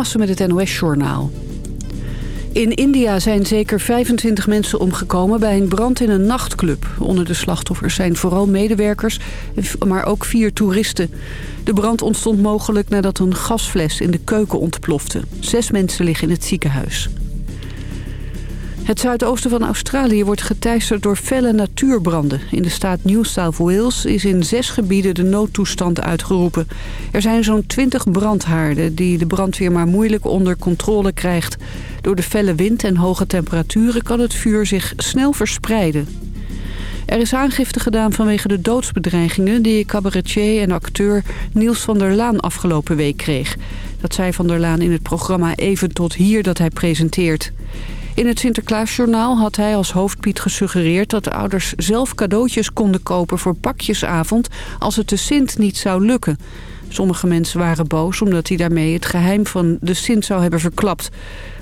Thomassen met het NOS-journaal. In India zijn zeker 25 mensen omgekomen bij een brand in een nachtclub. Onder de slachtoffers zijn vooral medewerkers, maar ook vier toeristen. De brand ontstond mogelijk nadat een gasfles in de keuken ontplofte. Zes mensen liggen in het ziekenhuis. Het zuidoosten van Australië wordt geteisterd door felle natuurbranden. In de staat New South Wales is in zes gebieden de noodtoestand uitgeroepen. Er zijn zo'n 20 brandhaarden die de brandweer maar moeilijk onder controle krijgt. Door de felle wind en hoge temperaturen kan het vuur zich snel verspreiden. Er is aangifte gedaan vanwege de doodsbedreigingen... die cabaretier en acteur Niels van der Laan afgelopen week kreeg. Dat zei van der Laan in het programma Even tot hier dat hij presenteert. In het Sinterklaasjournaal had hij als hoofdpiet gesuggereerd... dat de ouders zelf cadeautjes konden kopen voor pakjesavond... als het de Sint niet zou lukken. Sommige mensen waren boos omdat hij daarmee het geheim van de Sint zou hebben verklapt.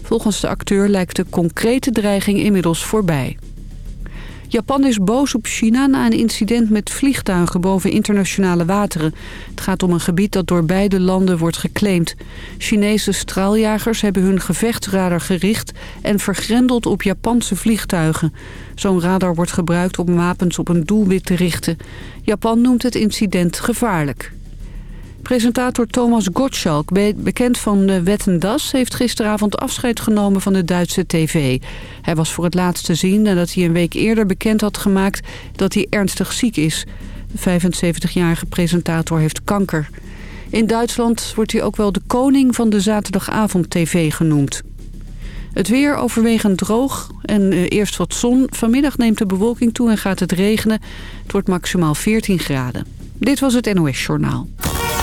Volgens de acteur lijkt de concrete dreiging inmiddels voorbij. Japan is boos op China na een incident met vliegtuigen boven internationale wateren. Het gaat om een gebied dat door beide landen wordt geclaimd. Chinese straaljagers hebben hun gevechtsradar gericht en vergrendeld op Japanse vliegtuigen. Zo'n radar wordt gebruikt om wapens op een doelwit te richten. Japan noemt het incident gevaarlijk. Presentator Thomas Gottschalk, bekend van de Wetten Das... heeft gisteravond afscheid genomen van de Duitse tv. Hij was voor het laatst te zien nadat hij een week eerder bekend had gemaakt... dat hij ernstig ziek is. De 75-jarige presentator heeft kanker. In Duitsland wordt hij ook wel de koning van de zaterdagavond-tv genoemd. Het weer overwegend droog en uh, eerst wat zon. Vanmiddag neemt de bewolking toe en gaat het regenen. Het wordt maximaal 14 graden. Dit was het NOS Journaal.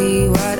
see what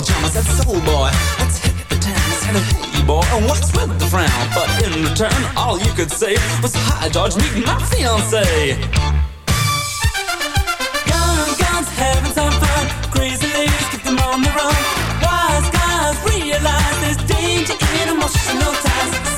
Jam. I said, soul boy, let's hit the town. I said, hey boy, and what's with the frown? But in return, all you could say was, hi George, meet my fiance." Gun, guns, having some fun. Crazy ladies, keep them on the run. Wise guys realize there's danger in emotional times.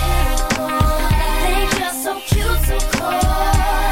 so cold.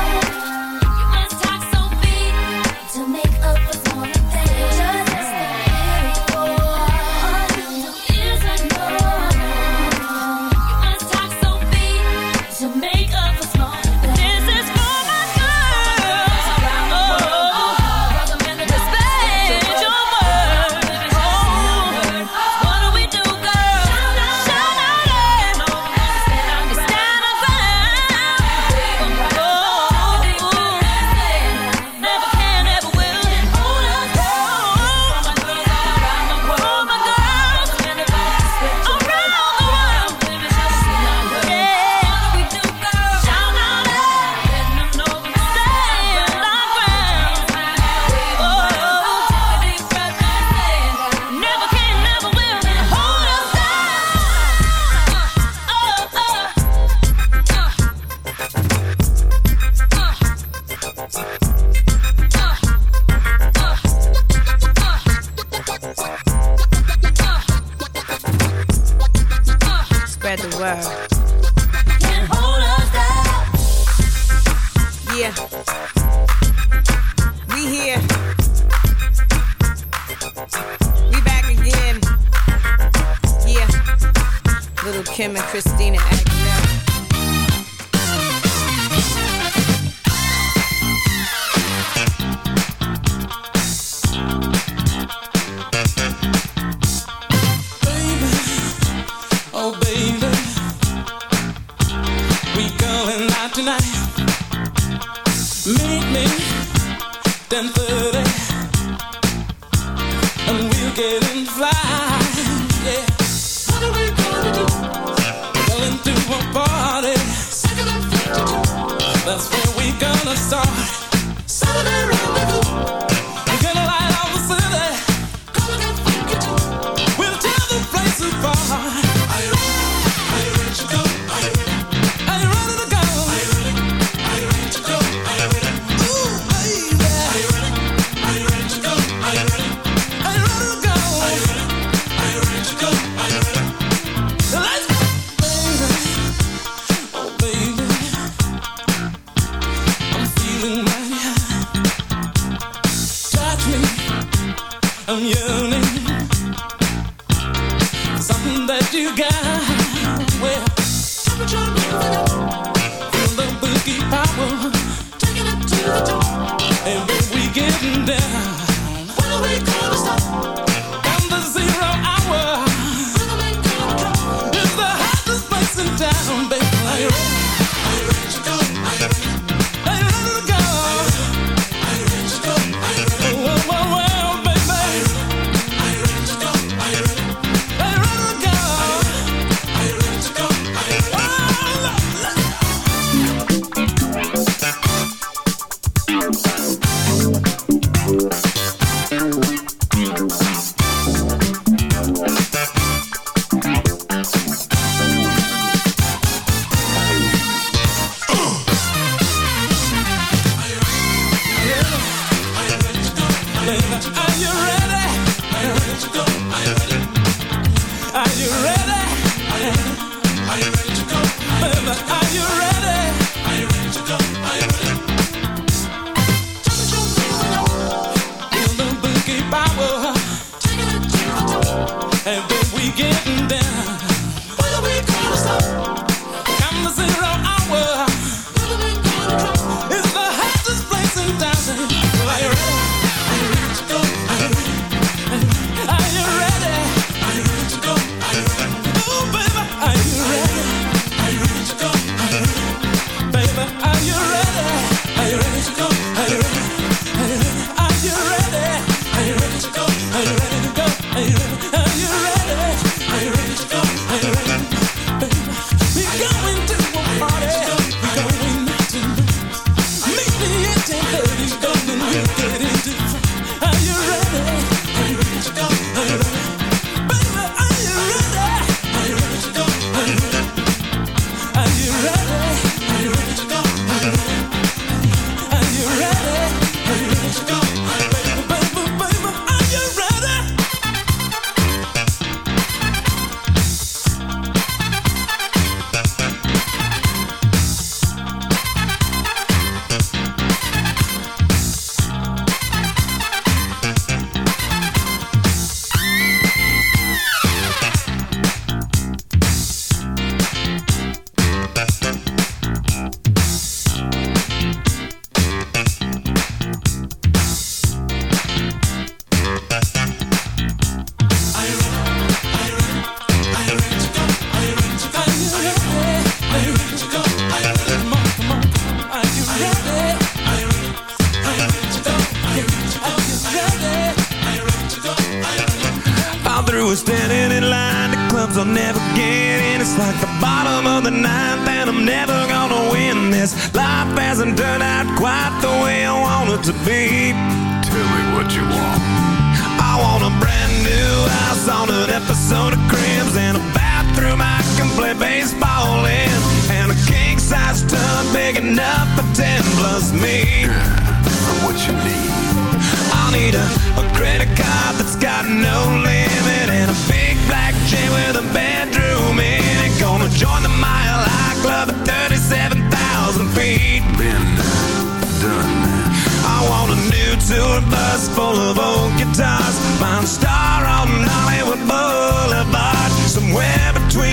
that you got. Well, temperature moving up, feel the boogie power, taking it to the top.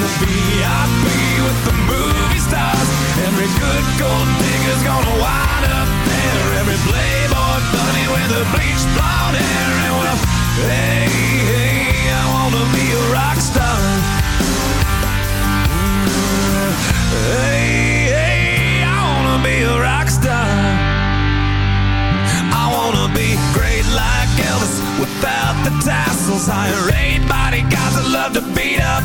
the VIP with the movie stars. Every good gold digger's gonna wind up there. Every playboy bunny with a bleached blonde hair. And well, hey, hey, I wanna be a rock star. Mm, hey, hey, I wanna be a rock star. I wanna be great like Elvis without the tassels. Hire eight bodyguards that love to beat up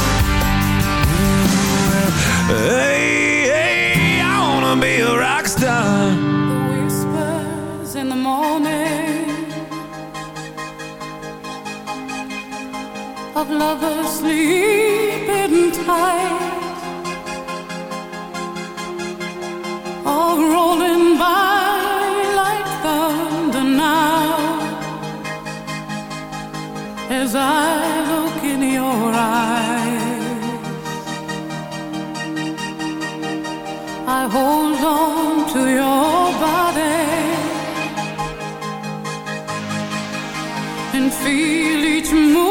Hey, I wanna be a rock star. whispers in the morning of lovers sleeping tight all rolling by like thunder now as I I hold on to your body and feel each move